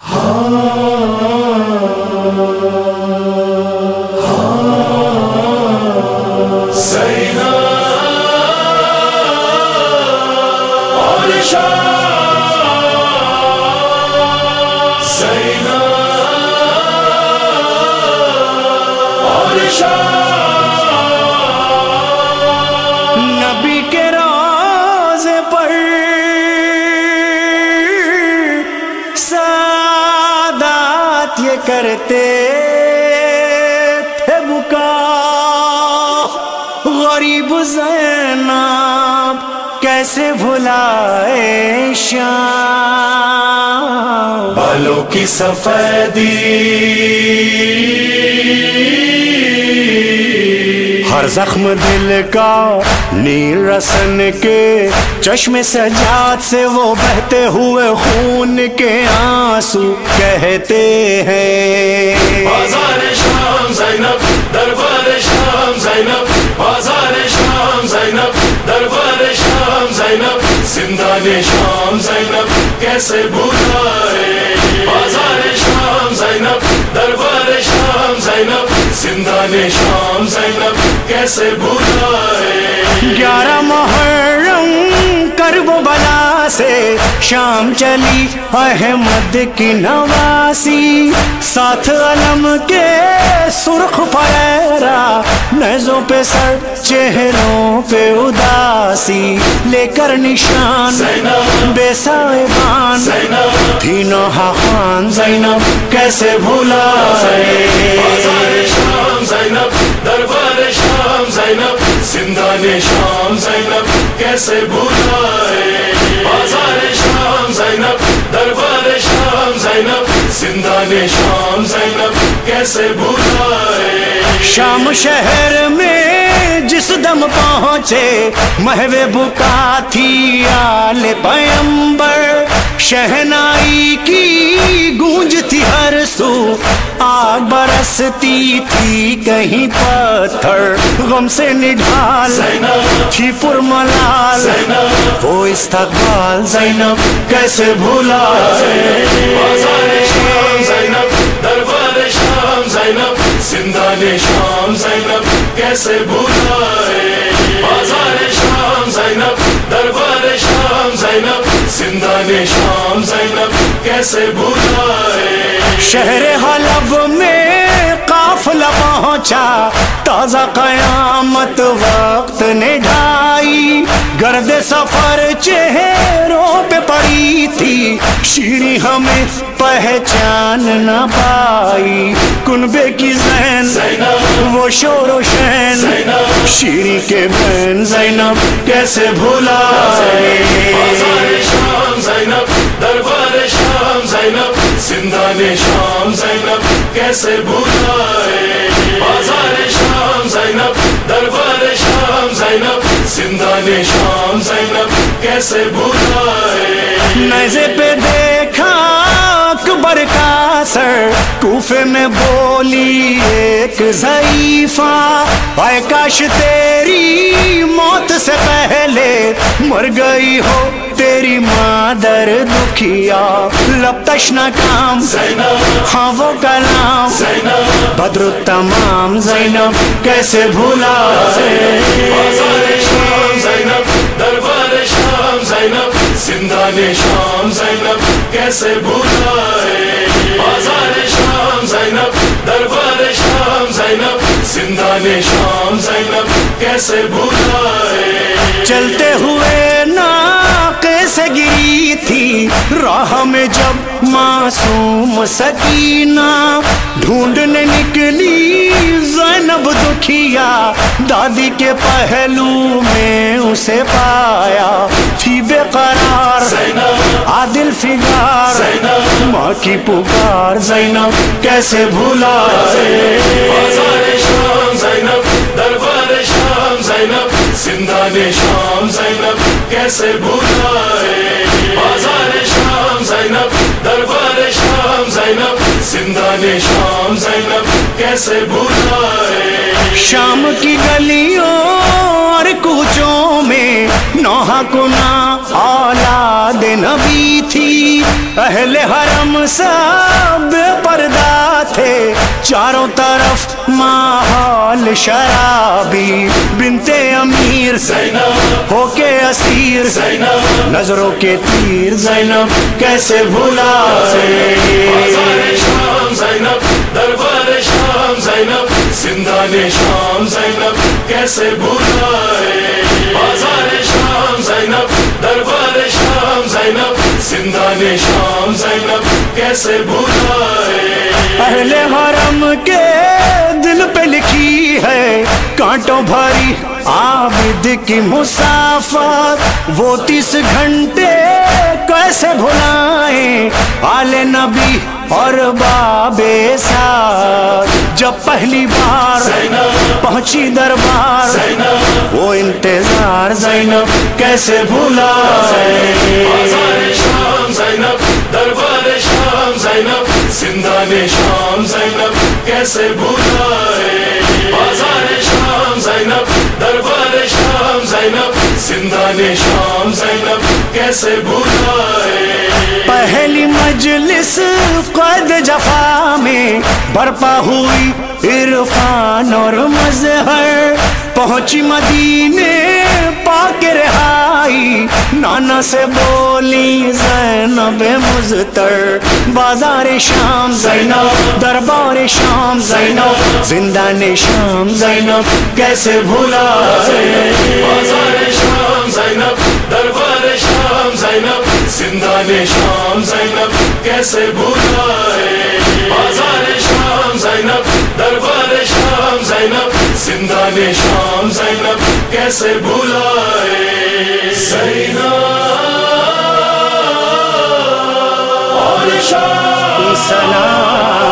ہاں۔ غریب زینب کیسے بھلائے شام؟ بالوں کی سفیدی ہر زخم دل کا نیل رسن کے چشم سجاد سے وہ بہتے ہوئے خون کے آنسو کہتے ہیں۔ بازار شام زینب، دربار شام زینب، بازار شام زینب، دربار شام زینب، زندان شام زینب، کیسے بھولائے بازار شام زینب، دربار شام زینب، زندان شام زینب، کیسے بھولائے گیارہ محرم کرب بلا سے شام چلی احمد کی نواسی، ساتھ علم کے سرخ پھیرا نیزوں پہ سر، چہروں پہ اداسی، لے کر نشان، بے صاحبان زینب تھی نوحہ خان زینب، کیسے بھولا شام زینب دربار شام زینب زندان شام زینب کیسے بھولائے شام زینب کیسے بھولائے؟ شام شہر میں جس دم پہنچے محو بکا تھی آل پیمبر شہنائی کی گونج تھی ہر سو۔ آگ برستی تھی کہیں پتھر۔ غم سے نڈھال۔ تھی پر ملال زینب وہ استقبال۔ زینب کیسے بھولا۔ بازار شام۔ زینب، دربار شام۔ زینب، زندان شام۔ زینب کیسے بھولائے بازار شام۔ زینب، دربار شام۔ زینب زندان شام زینب کیسے بھولائے شہر حلب میں قافلہ پہنچا تازہ قیامت وقت نے ڈھائی۔ گرد سفر چہروں پہ پڑی تھی شیری ہمیں پہچان نہ پائی۔ کنبے کی زین وہ شور و شین۔ شیری کے بہن زینب کیسے بھولا شام زینب دربار شام زینب زندان شام زینب کیسے بھولائے بازار شام زینب دربار شام زینب زندان شام زینب کیسے بھولائے نیزے پہ دیکھا اکبر کا سر کوفے میں بولی ایک ضعیفہ۔ اے کاش تیری موت سے پہلے مر گئی ہو تیری مادر دکھیا۔ لب تشنا کام ہاں وہ کلام۔ بدر تمام زینب کیسے بھولا زینب، دربار شام زینب۔ زندان شام زینب کیسے بھولائے؟ بازار شام زینب، دربار شام زینب زندان شام زینب کیسے بھولائے؟ چلتے ہوئے ناقے سے گری تھی، راہ میں جب معصوم سکینہ ڈھونڈنے نکلی، زینب دکھیا، دادی کے پہلو میں اسے پایا۔ تھی بے قرار، عادل فگار۔ ماں کی پکار، زینب کیسے بھولا؟ بازار شام، زینب، دربار شام، زینب، زندان شام، زینب کیسے بھولائے بازار شام، زینب، دربار شام، زینب، زندان شام۔ کیسے بھولائے شام کی گلیوں اور کوچوں میں نوحہ کنا اولاد نبی تھی۔ اہل حرم سب پردہ تھے۔ چاروں طرف ماحول شرابی۔ بنتے امیر زینب ہو کے اسیر۔ زینب نظروں کے تیر۔ زینب کیسے شام زینب زینب، زندان شام زینب، کیسے بھولائے؟ بازار شام زینب، دربار شام زینب، زندان شام زینب، کیسے بھولائے؟ اہل حرم کے دل پہ لکھی ہے کانٹوں بھری عابد کی مسافت، وہ تیس گھنٹے کیسے بھلائیں آل نبی اور بابے ساتھ جب پہلی بار زینب پہنچی دربار زینب وہ انتظار زینب کیسے بھولا بازار شام زینب، دربار شام زینب، زندان شام زینب کیسے بھولائے بازار شام زینب، دربار شام زینب، زندان شام زینب کیسے بھولائے مجلس قد جفا میں برپا ہوئی عرفان اور مظہر پہنچی مدینے پاک رہائی، نانا سے بولی، زینب مزتر بازار شام، زینب۔ دربار شام، زینب۔ زندان شام زینب۔ کیسے بھولا بازار شام، زینب۔ دربار شام، زینب۔ زندان شام زینب۔ کیسے بھولائے بازار شام، زینب۔ دربار شام، زینب۔ زندان شام زینب کیسے بھولائے؟ زینب۔ اور شام سلام۔